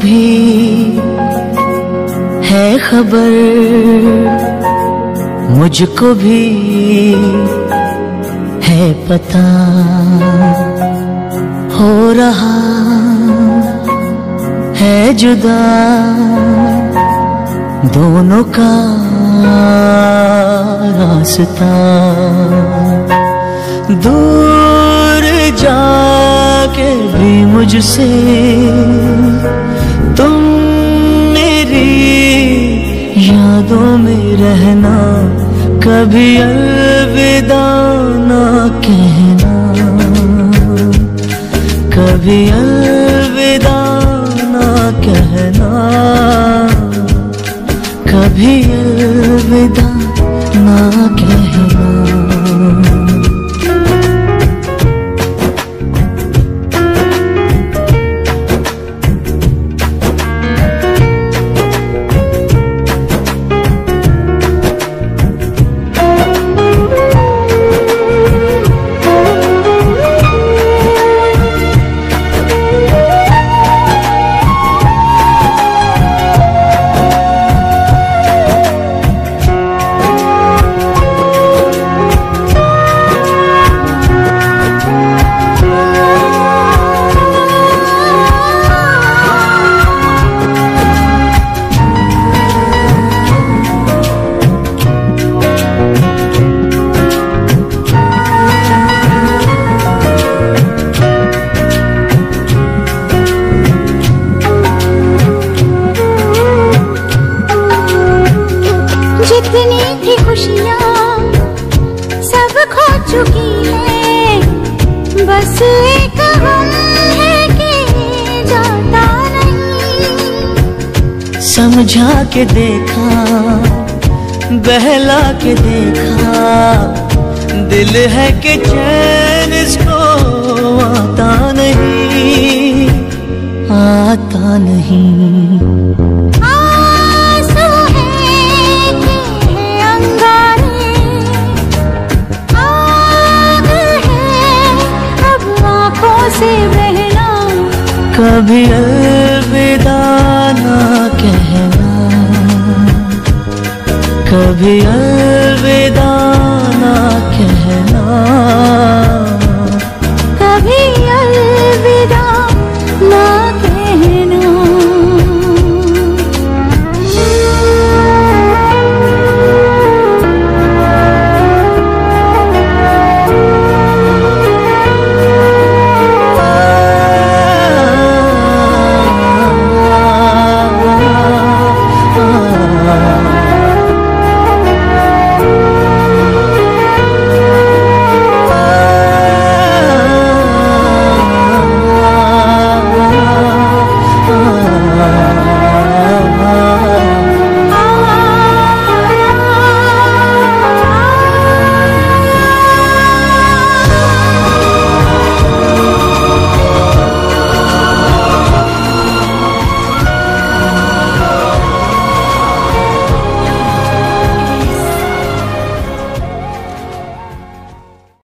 بھی ہے خبر، مجھ کو بھی ہے پتا ہو رہا ہے جدا۔ دونوں کا راستہ دور جا کے بھی مجھ سے یادوں میں رہنا، کبھی الوداع نہ کہنا۔ کبھی الوداع نہ کہنا۔ کبھی الوداع نہ کہنا۔ بس ایک غم ہے کہ جاتا نہیں سمجھا کے دیکھا بہلا کے دیکھا دل ہے کہ چین اس کو آتا نہیں آتا نہیں کبھی الوداع نہ کہنا۔ کبھی الوداع نہ کہنا۔